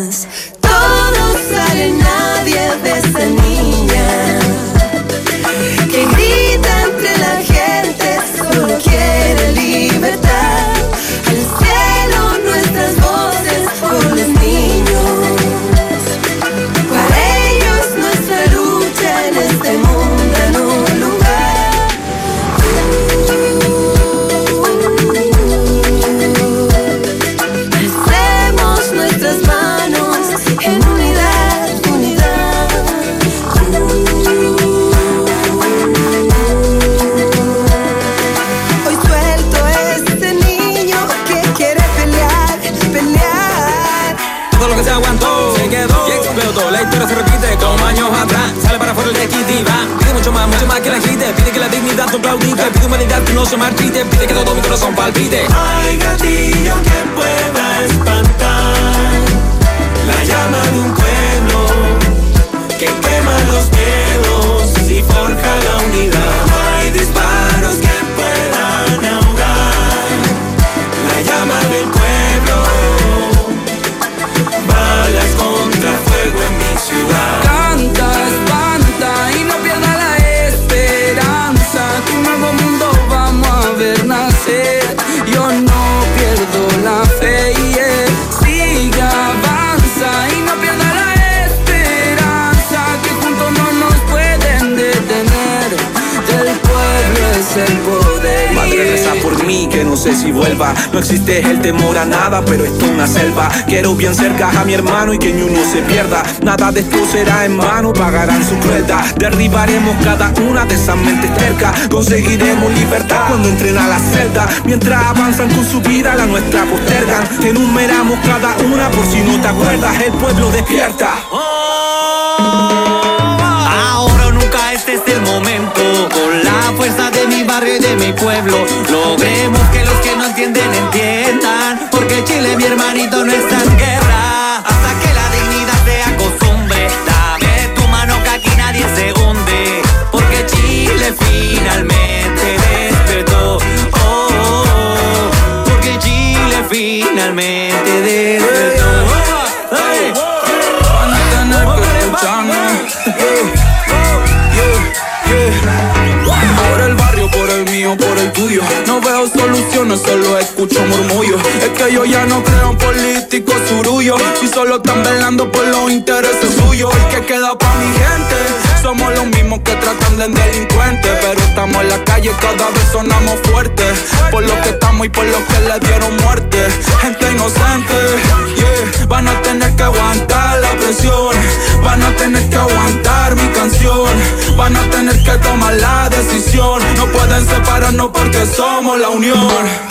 Humanidad que no se marchite. Pide que todo mi corazón palpite. Hay gatillo que No existe el temor a nada pero esto es una selva. Quiero bien cerca a mi hermano y que ni uno se pierda. Nada de esto será en vano, pagarán su crueldad. Derribaremos cada una de esas mentes tercas. Conseguiremos libertad cuando entren a la celda. Mientras avanzan con su vida la nuestra postergan. Enumeramos cada una por si no te acuerdas. El pueblo despierta. Ahora o nunca este es el momento. Con la fuerza de mi barrio y de mi pueblo Logremos no entienden entiendan. Porque Chile mi hermanito no está en guerra. Hasta que la dignidad sea costumbre Dame tu mano que aquí nadie se hunde. Porque Chile finalmente despertó. Oh, oh, oh. Porque Chile finalmente despertó escucho murmullos. Es que yo ya no creo en políticos surullos. Si solo están velando por los intereses suyos. ¿Y que queda pa' mi gente? Somos los mismos que tratan de delincuentes. Pero estamos en la calle, cada vez sonamos fuertes. Por lo que estamos y por lo que le dieron muerte. Gente inocente, yeah. Van a tener que aguantar la presión. Van a tener que aguantar mi canción. Van a tener que tomar la decisión. No pueden separarnos porque somos la unión.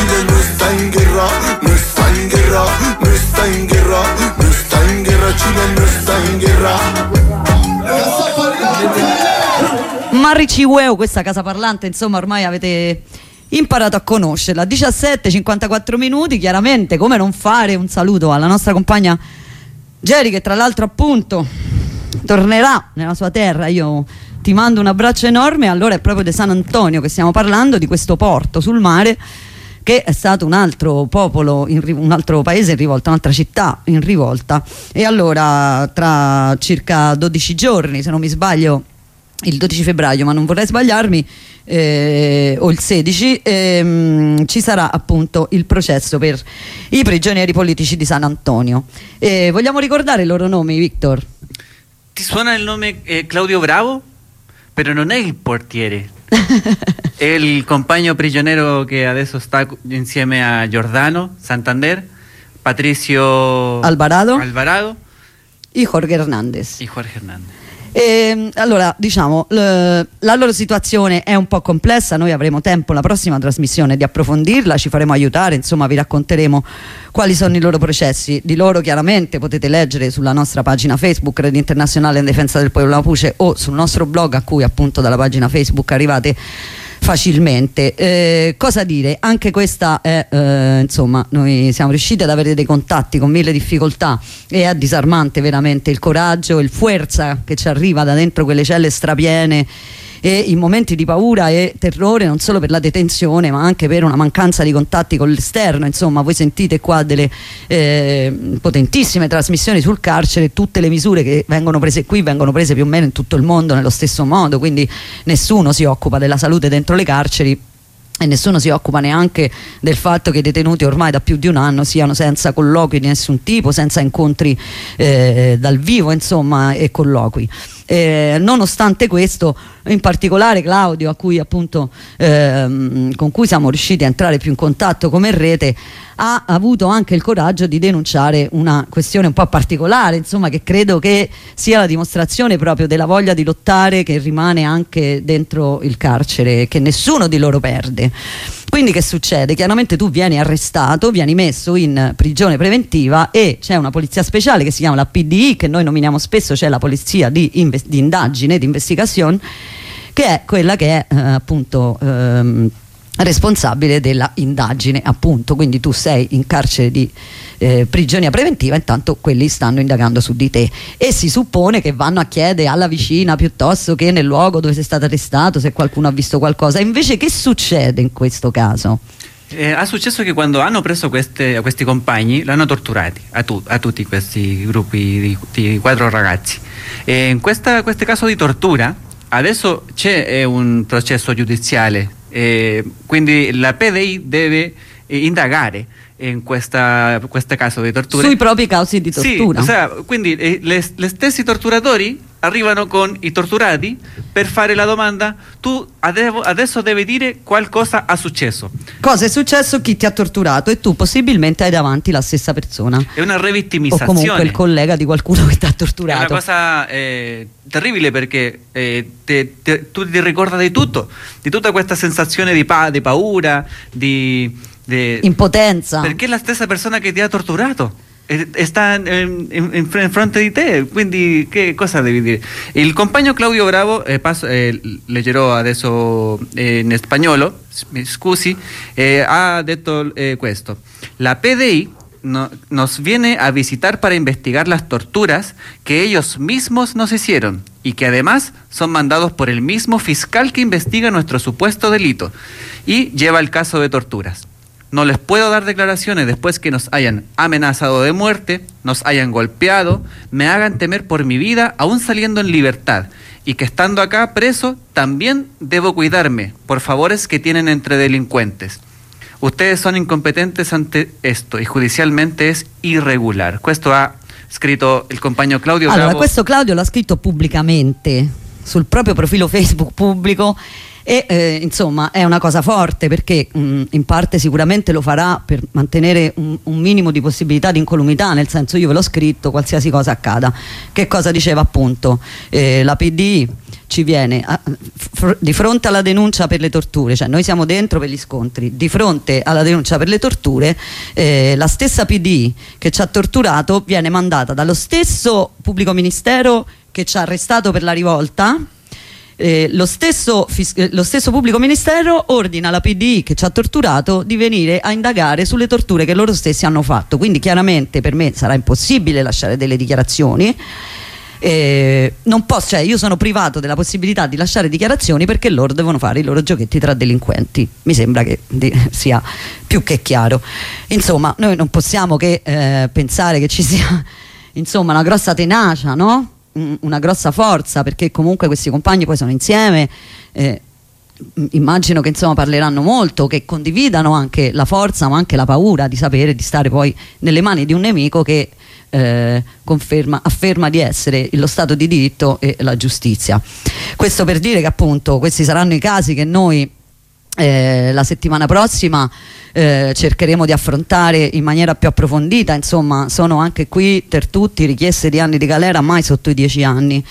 Chile no está en guerra, no está en guerra, no está en guerra, no está en guerra. Chile no está in guerra. Mariciueo, questa casa parlante, insomma, ormai avete imparato a conoscerla. 17, 54 minuti, chiaramente, come non fare un saluto alla nostra compagna Geri, che tra l'altro appunto tornerà nella sua terra. Io ti mando un abbraccio enorme. Allora è proprio di San Antonio che stiamo parlando, di questo porto sul mare che è stato un altro popolo, un altro paese in rivolta, un'altra città in rivolta. E allora tra circa 12 giorni, se non mi sbaglio, il 12 febbraio, ma non vorrei sbagliarmi, eh, o il 16, ehm, ci sarà appunto il processo per i prigionieri politici di San Antonio. Eh, vogliamo ricordare i loro nomi, Victor? Ti suona il nome eh, Claudio Bravo? Però non è il portiere. È il compagno prigioniero che adesso sta insieme a Giordano Santander, Patricio Alvarado. Alvarado Y Jorge Hernández. y Jorge Hernández. E, allora, diciamo, la loro situazione è un po' complessa, noi avremo tempo la prossima trasmissione di approfondirla, ci faremo aiutare, insomma vi racconteremo quali sono i loro processi. Di loro chiaramente potete leggere sulla nostra pagina Facebook Rete Internazionale in Difesa del Pueblo Mapuche o sul nostro blog a cui appunto dalla pagina Facebook arrivate facilmente. Eh, cosa dire? Anche questa è, eh, insomma, noi siamo riusciti ad avere dei contatti con mille difficoltà e è disarmante veramente il coraggio, il forza che ci arriva da dentro quelle celle strapiene e in momenti di paura e terrore non solo per la detenzione ma anche per una mancanza di contatti con l'esterno insomma voi sentite qua delle eh, potentissime trasmissioni sul carcere tutte le misure che vengono prese qui vengono prese più o meno in tutto il mondo nello stesso modo quindi nessuno si occupa della salute dentro le carceri e nessuno si occupa neanche del fatto che i detenuti ormai da più di un anno siano senza colloqui di nessun tipo, senza incontri eh, dal vivo insomma e colloqui. Eh, nonostante questo, in particolare Claudio, cui appunto, ehm, con cui siamo riusciti a entrare più in contatto come rete, ha avuto anche il coraggio di denunciare una questione un po' particolare, insomma, che credo che sia la dimostrazione proprio della voglia di lottare che rimane anche dentro il carcere, che nessuno di loro perde. Quindi che succede? Chiaramente tu vieni arrestato, vieni messo in prigione preventiva e c'è una polizia speciale che si chiama la PDI, che noi nominiamo spesso, c'è la polizia di, di indagine, di investigazione, che è quella che è eh, appunto... Ehm, responsabile della indagine appunto. Quindi tu sei in carcere di eh, prigionia preventiva intanto quelli stanno indagando su di te. E si suppone che vanno a chiedere alla vicina piuttosto che nel luogo dove sei stato arrestato se qualcuno ha visto qualcosa. Invece che succede in questo caso? Eh, ha successo che quando hanno preso queste, questi compagni l'hanno torturati a, tu, a, tutti questi gruppi di, di quattro ragazzi. E in questa, questo caso di tortura adesso c'è eh, un processo giudiziale eh, quindi la PDI deve eh, indagare in questa, questo caso di tortura. Sui propri casi di tortura. Sì, o sea, quindi eh, le, le stessi torturatori arrivano con i torturati per fare la domanda tu adesso devi dire qualcosa ha successo cosa è successo chi ti ha torturato e tu possibilmente hai davanti la stessa persona è una o revittimizzazione comunque il collega di qualcuno che ti ha torturato è una cosa eh, terribile perché eh, te, te, tu ti ricorda di tutto di tutta questa sensazione di, pa- di paura di, di impotenza perché è la stessa persona che ti ha torturato eh, sta in, in, in, fronte di te, quindi che cosa devi dire? Il compagno Claudio Bravo, eh, passo, eh, leggerò adesso eh, in spagnolo, mi scusi, eh, ha detto eh, questo. La PDI no, nos viene a visitar para investigar las torturas que ellos mismos nos hicieron y que además son mandados por el mismo fiscal que investiga nuestro supuesto delito y lleva el caso de torturas. No les puedo dar declaraciones después que nos hayan amenazado de muerte, nos hayan golpeado, me hagan temer por mi vida, aún saliendo en libertad. Y que estando acá preso, también debo cuidarme por favores que tienen entre delincuentes. Ustedes son incompetentes ante esto y judicialmente es irregular. Questo ha scritto il compagno Claudio Allora, Bravo. questo Claudio l'ha scritto pubblicamente sul proprio profilo Facebook pubblico e eh, insomma è una cosa forte perché mh, in parte sicuramente lo farà per mantenere un, un minimo di possibilità di incolumità, nel senso io ve l'ho scritto qualsiasi cosa accada. Che cosa diceva appunto? Eh, la PD ci viene a- fr- di fronte alla denuncia per le torture, cioè noi siamo dentro per gli scontri, di fronte alla denuncia per le torture eh, la stessa PD che ci ha torturato viene mandata dallo stesso pubblico ministero che ci ha arrestato per la rivolta eh, lo, stesso, eh, lo stesso pubblico ministero ordina alla PDI che ci ha torturato di venire a indagare sulle torture che loro stessi hanno fatto. Quindi chiaramente per me sarà impossibile lasciare delle dichiarazioni. Eh, posso, cioè io sono privato della possibilità di lasciare dichiarazioni perché loro devono fare i loro giochetti tra delinquenti. Mi sembra che di- sia più che chiaro. Insomma, noi non possiamo che eh, pensare che ci sia insomma una grossa tenacia, no? Un- una grossa forza perché comunque questi compagni poi sono insieme. eh, immagino che insomma parleranno molto, che condividano anche la forza ma anche la paura di sapere di stare poi nelle mani di un nemico che eh, conferma, afferma di essere lo Stato di diritto e la giustizia. Questo per dire che appunto questi saranno i casi che noi eh, la settimana prossima eh, cercheremo di affrontare in maniera più approfondita, insomma sono anche qui per tutti richieste di anni di galera mai sotto i dieci anni.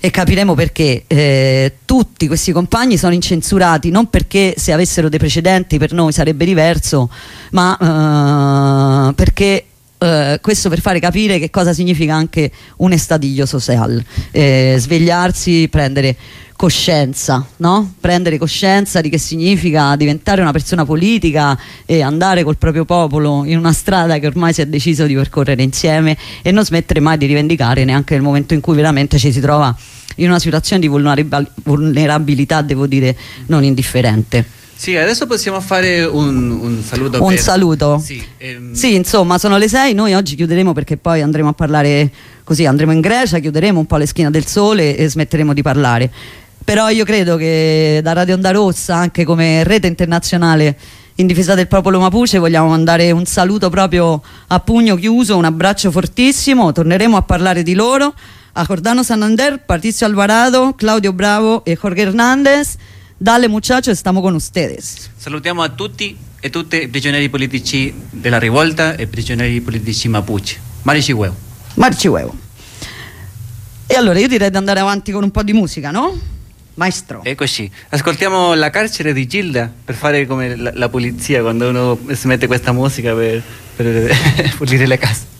e capiremo perché eh, tutti questi compagni sono incensurati non perché se avessero dei precedenti per noi sarebbe diverso ma eh, perché eh, questo per fare capire che cosa significa anche un estadiglio social eh, svegliarsi prendere coscienza, no? prendere coscienza di che significa diventare una persona politica e andare col proprio popolo in una strada che ormai si è deciso di percorrere insieme e non smettere mai di rivendicare neanche nel momento in cui veramente ci si trova in una situazione di vulnerab- vulnerabilità, devo dire, non indifferente. Sì, adesso possiamo fare un, un saluto. Un per- saluto. Sì, ehm, Sì, insomma, sono le 6, noi oggi chiuderemo perché poi andremo a parlare così, andremo in Grecia, chiuderemo un po' le schiena del sole e smetteremo di parlare. Però io credo che da Radio Onda Rossa, anche come rete internazionale in difesa del popolo Mapuche, vogliamo mandare un saluto proprio a pugno chiuso, un abbraccio fortissimo, torneremo a parlare di loro, a Jordano Santander, Patricio Alvarado, Claudio Bravo e Jorge Hernández. Dale muchachos, estamos con ustedes. Salutiamo a tutti e tutte i prigionieri politici della rivolta e prigionieri politici Mapuche. Marici Huevo. Marci Huevo. E allora io direi di andare avanti con un po' di musica, no? Maestro. Eccoci, ascoltiamo la carcere di Gilda per fare come la, la polizia quando uno si mette questa musica per, per pulire le case.